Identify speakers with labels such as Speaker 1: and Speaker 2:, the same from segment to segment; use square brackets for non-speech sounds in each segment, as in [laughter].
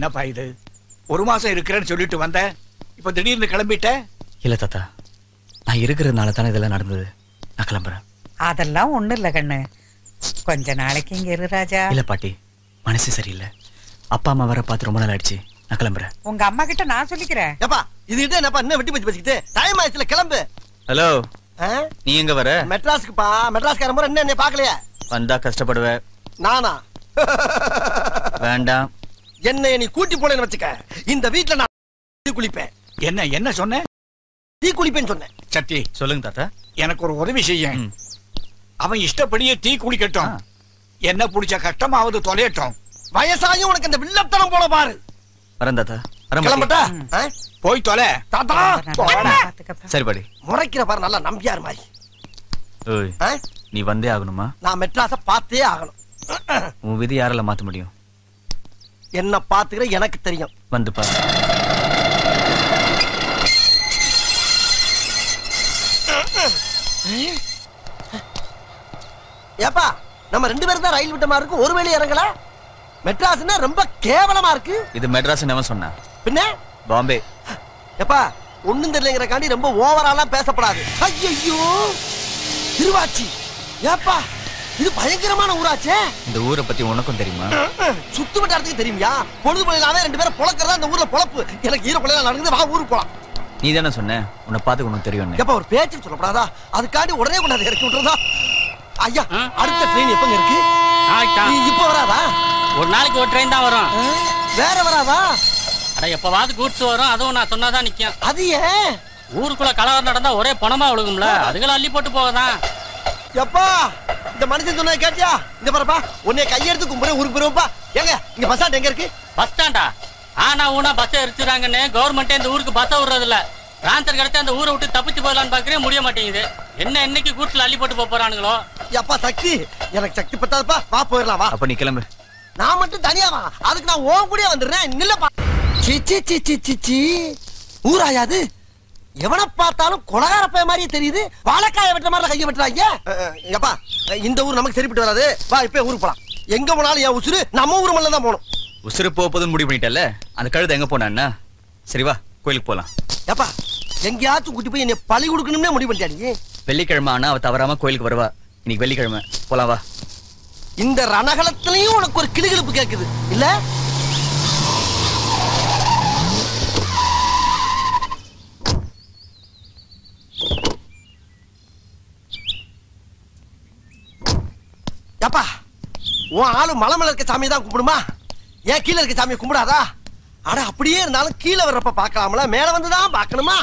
Speaker 1: என்னப்பா இது? ஒரு மாசம் இருக்கிறேன்னு சொல்லிட்டு வந்த இப்ப திடீர்னு கிளம்பிட்ட?
Speaker 2: இல்ல தாத்தா நான் இருக்கிறதுனால தானே இதெல்லாம் நடந்தது. நான் கிளம்புறேன்.
Speaker 3: அதெல்லாம் ஒண்ணும் இல்ல கண்ணு. கொஞ்ச நாளைக்கு இங்க இரு ராஜா.
Speaker 2: இல்ல பாட்டி மனசு சரியில்லை. அப்பா அம்மா வர பார்த்து ரொம்ப நாள் ஆயிடுச்சு. நான் கிளம்புறேன்.
Speaker 3: உங்க அம்மா கிட்ட நான் சொல்லிக்கிறேன்.
Speaker 4: ஏப்பா இது இது என்னப்பா இன்னும் வெட்டி பச்சு பேசிக்கிட்டு? டைம் ஆயிடுச்சுல கிளம்பு.
Speaker 2: ஹலோ? நீ எங்க வர?
Speaker 4: மெட்ராஸ்க்குப்பா மெட்ராஸ்கார முறை என்ன என்னை பார்க்கலையா?
Speaker 2: வந்தா கஷ்டப்படுவ
Speaker 4: நானா?
Speaker 2: வேண்டாம்.
Speaker 4: என்னை நீ கூட்டி போனேன்னு வச்சுக்க. இந்த வீட்ல நான் டீ குளிப்பேன்.
Speaker 1: என்ன என்ன சொன்ன?
Speaker 4: டீ குளிப்பேன்னு சொன்னேன்.
Speaker 1: சக்தி
Speaker 2: சொல்லுங்க தாத்தா.
Speaker 1: எனக்கு ஒரு உதவி செய்ய. அவன் இஷ்டப்படியே டீ குடிக்கட்டும்.
Speaker 2: ஆ. என்ன
Speaker 1: பிடிச்ச கஷ்டமாவது தொலையட்டும்.
Speaker 4: வயசாயும் உனக்கு இந்த வில்லத்தனம் போல பாரு.
Speaker 2: வரேன் தாத்தா. வரேன் பாட்டி.
Speaker 4: கிளம்பட்டா?
Speaker 1: போய் தொலை.
Speaker 4: தாத்தா
Speaker 1: போடா.
Speaker 3: பாத்துக்கப்பா.
Speaker 2: சரி பாடி
Speaker 4: முறைக்கிற பாரு நல்லா நம்பியார் மாதிரி?
Speaker 2: நீ வந்தே ஆகணுமா?
Speaker 4: நான் மெட்ராஸ பார்த்தே ஆகணும்.
Speaker 2: உன் விதி யாரால மாத்த முடியும்?
Speaker 4: என்ன பாத்துக்கிற எனக்கு தெரியும்.
Speaker 2: வந்து பாரு.
Speaker 4: ஏப்பா நம்ம ரெண்டு பேரும் தான் ரயில் விட்ட மாதிரி இருக்கு. ஒரு வேளை இறங்கல. மெட்ராஸ்னா ரொம்ப கேவலமா இருக்கு.
Speaker 2: இது மெட்ராஸ் எவன் சொன்னா.
Speaker 4: பின்ன?
Speaker 2: பாம்பே.
Speaker 4: எப்பா ஒண்ணும் தெரியலங்கிறக்காண்டி ரொம்ப ஓவராலாம் பேசப்படாது. ஐயோ திருவாச்சி ஏப்பா! இது பயங்கரமான ஊராச்சே.
Speaker 2: இந்த ஊரை பத்தி உனக்கும் தெரியுமா?
Speaker 4: சுத்து வட்டாரத்துக்கு தெரியுமியா? பொழுது பொழுதாவே ரெண்டு பேரும் பொழக்கிறதா இந்த ஊர்ல பொழப்பு. எனக்கு ஈர பிள்ளைல நடக்குது வா ஊருக்கு போலாம்.
Speaker 2: நீ தானே சொன்ன? உன்னை பார்த்து உனக்கு தெரியும்
Speaker 4: எப்ப ஒரு பேச்சு சொல்லப்படாதா? அதுக்காண்டி உடனே கொண்டாந்து இறக்கி விட்டுறதா? ஐயா அடுத்த ட்ரெயின் எப்பங்க இருக்கு? நீ இப்ப வராதா?
Speaker 5: ஒரு நாளைக்கு ஒரு ட்ரெயின் தான் வரும்?
Speaker 4: வேற வராதா?
Speaker 5: அட எப்பவாவது கூட்ஸ் வரும். அதுவும் நான் சொன்னாதான் நிக்கும்.
Speaker 4: அது ஏன்?
Speaker 5: ஊருக்குள்ள கலவரம் நடந்தா ஒரே பணமா விழுகும்ல. அதுகளை அள்ளி போட்டு போகதான்.
Speaker 4: எப்பா இந்த மனுஷன் சொன்னதை கேட்டியா? இந்த பாருப்பா உன்னை கையெடுத்து கும்புறேன் ஊருக்கு போயிருப்பா ஏங்க இங்க பஸ் ஸ்டாண்ட் எங்க இருக்கு?
Speaker 5: பஸ் ஸ்டாண்டா ஆனா ஊனா பஸ் எரிச்சுறாங்கன்னு கவர்மெண்டே இந்த ஊருக்கு பஸ் விடுறது இல்ல டிரான்ஸ்பர் கிடைச்சா அந்த ஊரை விட்டு தப்பிச்சு போயிடலான்னு பாக்குறேன் முடிய மாட்டேங்குது. என்ன என்னைக்கு கூட்ஸ்ல அள்ளி போட்டு போப் போறானுங்களோ?
Speaker 4: எப்பா சக்தி? எனக்கு சக்தி பத்தாதுப்பா. வா போயிடலாம் வா.
Speaker 2: அப்ப நீ கிளம்பு.
Speaker 4: நான் மட்டும் தனியா வா. அதுக்கு நான் ஓன் கூடயே வந்துடுறேன். நில்லப்பா. சி சி சி சி ஊராயாது எவனை பார்த்தாலும் கொலகார பைய மாதிரியே தெரியுது. வாழைக்காய வெட்டுற மாதிரி கையை வெட்டுறாங்க. எப்பா இந்த ஊர் நமக்கு சரிப்பட்டு வராது. வா இப்ப ஊருக்கு போலாம். எங்க போனாலும் என் உசுரு நம்ம ஊர் மேல தான் போகணும்.
Speaker 2: உசுறு போக போதுன்னு முடிவு பண்ணிட்டல அந்த கழுதை எங்க போனான்னா சரி வா கோயிலுக்கு போலாம்.
Speaker 4: எப்பா எங்கேயாச்சும் கூட்டி போய் என்னை பழி கொடுக்கணும்னே முடிவு பண்ணிட்டியா நீ?
Speaker 2: வெள்ளிக்கிழமை ஆனா அவ தவறாம கோயிலுக்கு வருவா. இன்னைக்கு வெள்ளிக்கிழமை. போலாம் வா.
Speaker 4: இந்த ரணகலத்திலையும் உனக்கு ஒரு கிளுகிழுப்பு கேக்குது. இல்ல? ஏப்பா உன் ஆளு மலை மேல இருக்க சாமியை தான் கும்பிடுமா? ஏன் கீழே இருக்க சாமியை கும்பிடாதா? அட அப்படியே இருந்தாலும் கீழே வர்றப்ப பார்க்கலாம்ல. மேல வந்து தான் பார்க்கணுமா?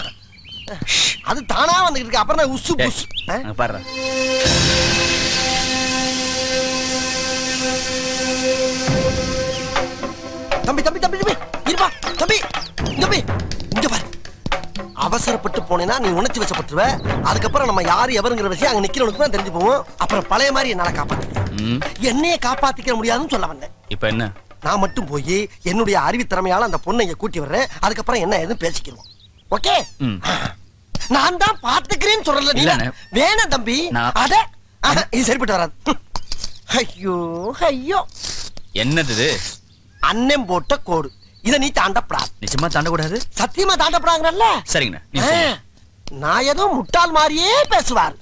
Speaker 4: அது தானா வந்துகிட்டு இருக்கு. அப்புறம் உசு புசு.
Speaker 2: பாரு
Speaker 4: தம்பி தம்பி தம்பி தம்பி. இருப்பா. தம்பி போய் இங்க பாரு. அவசரப்பட்டு போனேன்னா நீ உணர்ச்சி வசப்பட்டுருவ. அதுக்கப்புறம் நம்ம யாரு எவருங்கிற விஷயம் அங்க நிக்கிறவனுக்கு தான் தெரிஞ்சு போவோம். அப்புறம் பழைய மாதிரி என்னால காப்பாத்த
Speaker 2: ம்
Speaker 4: என்னைய காப்பாத்திக்க முடியாதுன்னு சொல்ல வந்தேன்.
Speaker 2: இப்ப என்ன?
Speaker 4: நான் மட்டும் போய் என்னுடைய அறிவுத்திறமையால அந்த பொண்ணை கூட்டி வர்றேன் அதுக்கப்புறம் என்ன ஏதுன்னு பேசிக்கிடுவோம் ஓகே? நான் தான் பாத்துக்கிறேன்னு சொல்றல நீ. வேணாம் தம்பி. ஆஹா, இது சரிப்பட்டு வராது. ஐயோ ஐயோ.
Speaker 2: என்னது
Speaker 4: அண்ணன் போட்ட கோடு. இத நீ தாண்டப்படாது.
Speaker 2: நிச்சயமா தாண்டக்கூடாது?
Speaker 4: சத்தியமா தாண்டப்படாங்கல்ல
Speaker 2: சரிங்கண்ணா.
Speaker 4: நான் ஏதோ முட்டாள் மாதிரியே பேசுவார்.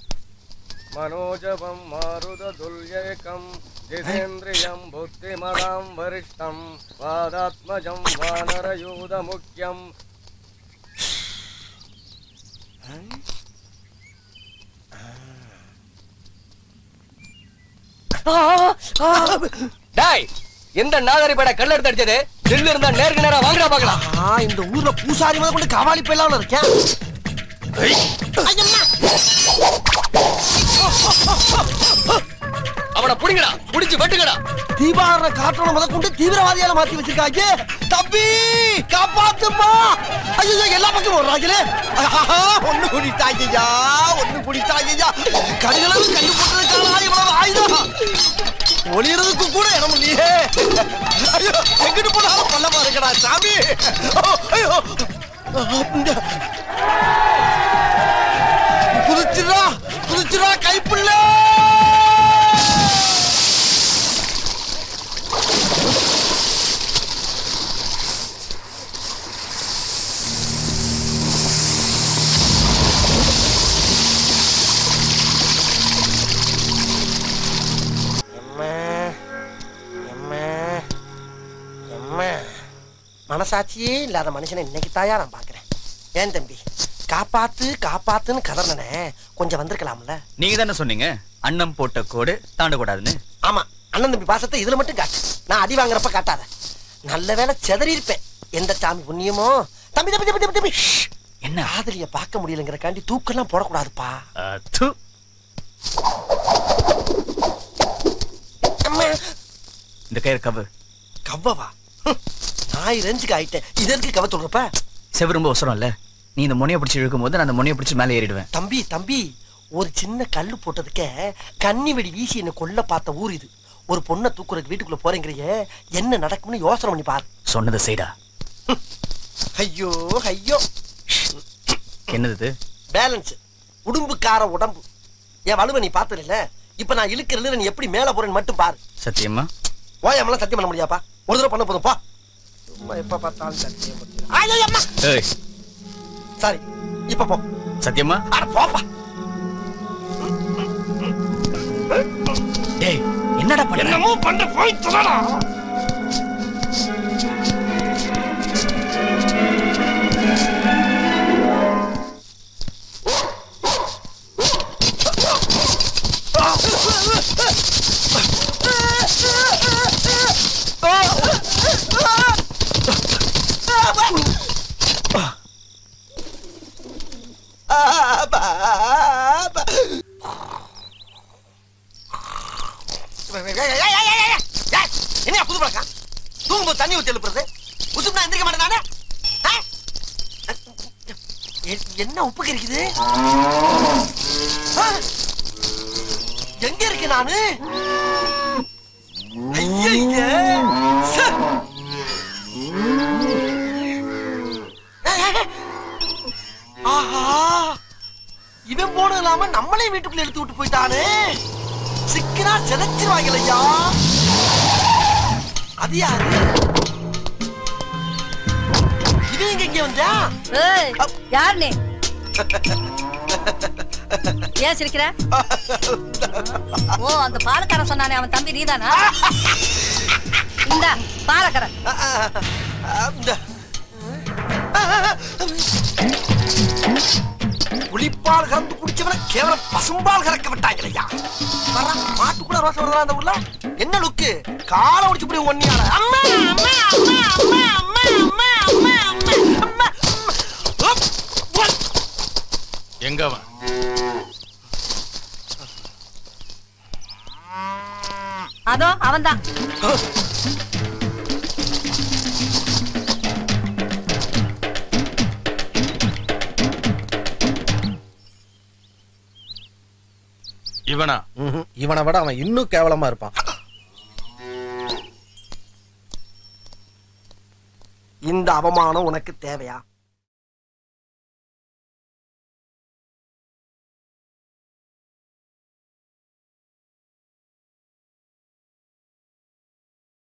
Speaker 6: मनोजवं मारुततुल्यैकं जितेन्द्रियं बुद्धिमतां वरिष्ठं वादात्मजं वानरयूधमुख्यं
Speaker 7: டாய் எந்த நாகரி பட கல்ல எடுத்து அடிச்சது தில்லு இருந்தா நேருக்கு நேரா வாங்குறா பாக்கலாம்
Speaker 4: ஆ, இந்த ஊர்ல பூசாரி முதல் கொண்டு காவாலி போயிடலாம் இருக்கேன் ஐயம்மா.
Speaker 7: அவனை புடிங்கடா புடிச்சு வெட்டுங்கடா.
Speaker 4: தீபாவளி காற்றோட முதல் கொண்டு தீவிரவாதியால மாத்தி வச்சிருக்காங்க. தம்பி காப்பாத்துமா ஐயோ எல்லா பக்கம் வர்றாங்களே ஒண்ணு குடித்தாங்கய்யா ஒண்ணு குடித்தாங்கய்யா கடுகளவு கண்டு போட்டதுக்கான இவ்வளவு ஆயுதம் ஒளியறதுக்கு கூட இடம் இல்லையே. ஐயோ எங்கிட்டு போனாலும் பள்ளமா இருக்கடா சாமி. ஐயோ. இந்த. மனசாட்சியே இல்லாத மனுஷனை இன்னைக்கு தாயா நான் பாக்குறேன். ஏன் தம்பி? காப்பாத்து காப்பாத்துன்னு கதறனே கொஞ்சம் வந்திருக்கலாம்ல?
Speaker 2: நீங்க தானே சொன்னீங்க? அண்ணன் போட்ட கோடு தாண்டக்கூடாதுன்னு
Speaker 4: ஆமா அண்ணன் தம்பி பாசத்தை இதுல மட்டும் காட்டு. நான் அடி வாங்குறப்ப காட்டாத. நல்ல வேளை செதறி இருப்பேன். எந்த சாமி புண்ணியமோ? தம்பி தம்பி தம்பி தம்பி.
Speaker 2: என்ன?
Speaker 4: காதலிய பார்க்க முடியலங்கிறக்காண்டி தூக்கெல்லாம் போடக்கூடாதுப்பா.
Speaker 2: இந்த கயிறு கவு
Speaker 4: கவ்வவா? நாய் ரேஞ்சுக்கு ஆயிட்டேன். இது எதுக்கு கவ சொல்றப்ப
Speaker 2: செவு ரொம்ப அவசரம் இல்ல நீ இந்த முனையை பிடிச்சி இழுக்கும் போது நான் அந்த முனையை பிடிச்சி மேலே ஏறிடுவேன்.
Speaker 4: தம்பி தம்பி ஒரு சின்ன கல்லு போட்டதுக்கே கன்னி வெடி வீசி என்ன கொல்ல பார்த்த ஊர் இது. ஒரு பொண்ணை தூக்குறதுக்கு வீட்டுக்குள்ள போறேங்கிறியே என்ன நடக்கும்னு யோசனை பண்ணி பாரு.
Speaker 2: சொன்னது செய்டா.
Speaker 4: ஐயோ ஐயோ.
Speaker 2: என்னது இது?
Speaker 4: பேலன்ஸ். உடும்புக்கார உடம்பு. என் வலுவை நீ பார்த்தது இல்ல இப்ப நான் இழுக்கிறதுல நீ எப்படி மேல போறேன்னு மட்டும் பாரு.
Speaker 2: சத்தியமா
Speaker 4: ஓயாமலாம் சத்தியம் பண்ண முடியாப்பா? ஒரு தடவை பண்ண போதும் பா. எப்ப பார்த்தாலும் சத்தியம் பண்ணு. ஐயோ, அம்மா!
Speaker 2: ஏய்.
Speaker 4: சாரி இப்ப போ.
Speaker 2: சத்தியமா?
Speaker 4: அட போப்பா.
Speaker 2: டேய் என்னடா பண்ண?
Speaker 4: என்னமோ பண்ண போய் சொல்லடா புது பழக்கம் தூங்கும்போது தண்ணி ஊத்தி எழுப்புறது? உசுப்புனா எந்திரிக்க மாட்டேன் என்ன உப்பு கறிக்குது எங்க இருக்கு நானு? இவன் போனது இல்லாம நம்மளே வீட்டுக்குள்ள எடுத்து விட்டு போயிட்டானு. சிக்கனா செதைச்சிருவாங்க ஐயா அது யாரு? இது எங்க இங்க வந்தா?
Speaker 8: யார் நீ [laughs] ஏன் சிரிக்கிற? ஓ அந்த பாலக்காரன் சொன்னானே அவன் தம்பி நீதானா? இந்த பாலக்காரன்.
Speaker 4: புளிப்பால் கறந்து குடிச்சவன கேவலம் பசும்பால் கறக்க விட்டாங்க ஐயா மாட்டுக்குள்ள ரோசம் வருதா அந்த ஊர்ல? என்ன லுக்கு காலை உடிச்சு புடி ஒன்னியால அம்மா அம்மா அம்மா அம்மா அம்மா அம்மா அம்மா அம்மா அம்மா.
Speaker 9: எங்க அவன்?
Speaker 8: அதோ அவன்தான்.
Speaker 9: இவனா?
Speaker 6: இவனை விட அவன் இன்னும் கேவலமா இருப்பான்.
Speaker 4: இந்த அவமானம் உனக்கு தேவையா?